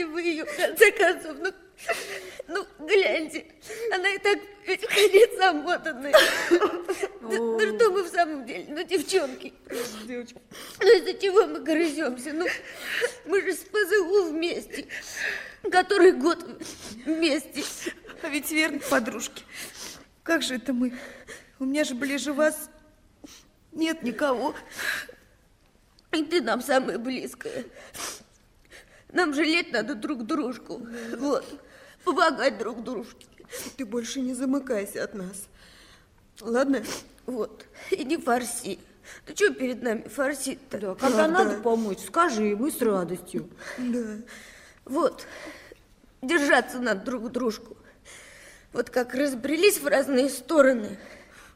знаете вы ее, в конце концов? Ну, ну гляньте, она и так ведь ходит замотанная. Ну, ну что мы в самом деле, ну, девчонки? Девочки. Ну, из-за чего мы грыземся? Ну, мы же с ПЗУ вместе, который год вместе. А ведь верно, подружки. Как же это мы? У меня же ближе вас нет никого. И ты нам самая близкая. Нам жалеть надо друг дружку. Вот. Помогать друг дружке. Ты больше не замыкайся от нас. Ладно? Вот. И не фарси. Ты что перед нами фарсит-то? Да, когда Правда. надо помочь, скажи, мы с радостью. Да. Вот. Держаться надо друг дружку. Вот как разбрелись в разные стороны,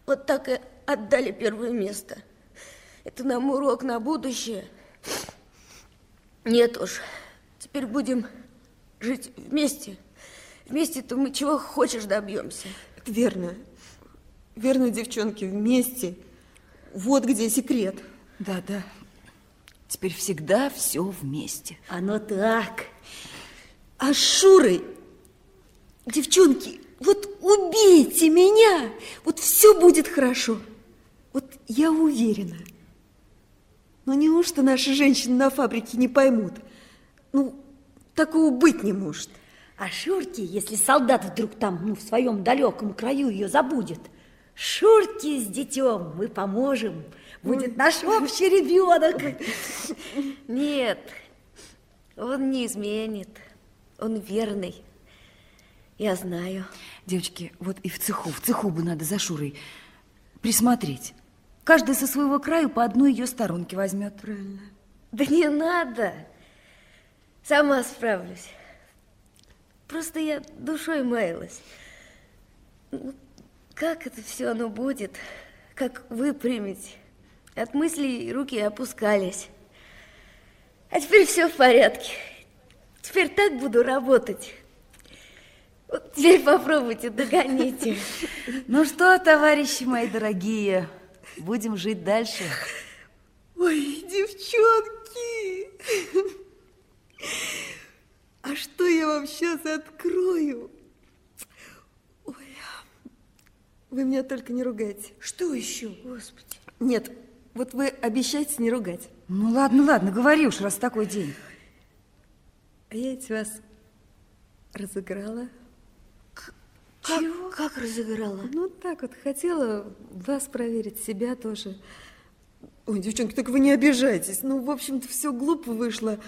вот так и отдали первое место. Это нам урок на будущее. Нет уж, теперь будем жить вместе. Вместе-то мы чего хочешь добьемся. Это верно. Верно, девчонки, вместе. Вот где секрет. Да, да. Теперь всегда все вместе. Оно так. А с Шурой, девчонки, вот убейте меня, вот все будет хорошо. Вот я уверена. Но неужто наши женщины на фабрике не поймут? Ну, такого быть не может. А Шурке, если солдат вдруг там, ну, в своем далеком краю ее забудет, Шурке с детем мы поможем. Будет наш общий ребенок. Нет, он не изменит. Он верный. Я знаю. Девочки, вот и в цеху, в цеху бы надо за Шурой присмотреть. Каждый со своего краю по одной ее сторонке возьмет. Правильно. Да не надо. Сама справлюсь. Просто я душой маялась. Ну, как это все оно будет? Как выпрямить? От мыслей руки опускались. А теперь все в порядке. Теперь так буду работать. Вот теперь попробуйте, догоните. Ну что, товарищи мои дорогие, будем жить дальше. Ой, девчонки! А что я вам сейчас открою? Ой, вы меня только не ругайте. Что еще? Господи. Нет, вот вы обещаете не ругать. Ну ладно, ладно, говори уж, раз такой день. А я ведь вас разыграла. Как, Чего? Как разыграла? Ну, так вот, хотела вас проверить, себя тоже. Ой, девчонки, так вы не обижайтесь. Ну, в общем-то, все глупо вышло.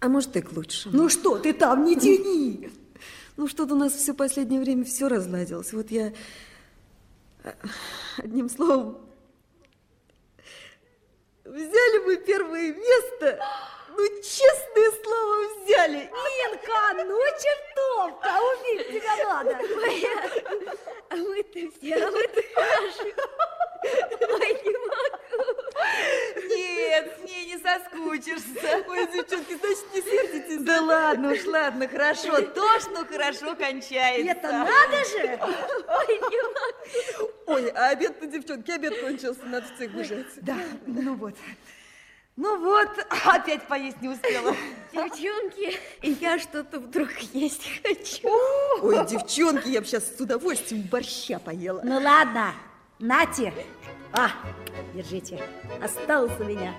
А может, и к лучшему. Ну что ты там, не тяни! Ну, что-то у нас все последнее время все разладилось. Вот я, одним словом, взяли мы первое место. Ну, честное слово, взяли. Инка, ну чертовка, убить тебя надо. А мы-то все, а мы-то хороши. Ой, не могу. Нет, с ней не соскучишься. Ой, девчонки, значит, не сердитесь. Да ладно уж, ладно, хорошо. То, что хорошо кончается. Это надо же. Ой, не могу. Ой, а обед-то, девчонки, обед кончился, надо в цех бежать. Да, ну вот. Ну вот, опять поесть не успела. Девчонки, я что-то вдруг есть хочу. Ой, девчонки, я бы сейчас с удовольствием борща поела. Ну ладно, нате. А, держите, осталось у меня.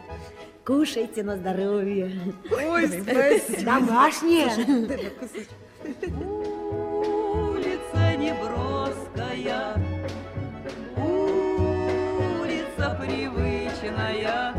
Кушайте на здоровье. Ой, спасибо. Домашнее. Улица неброская, улица привычная,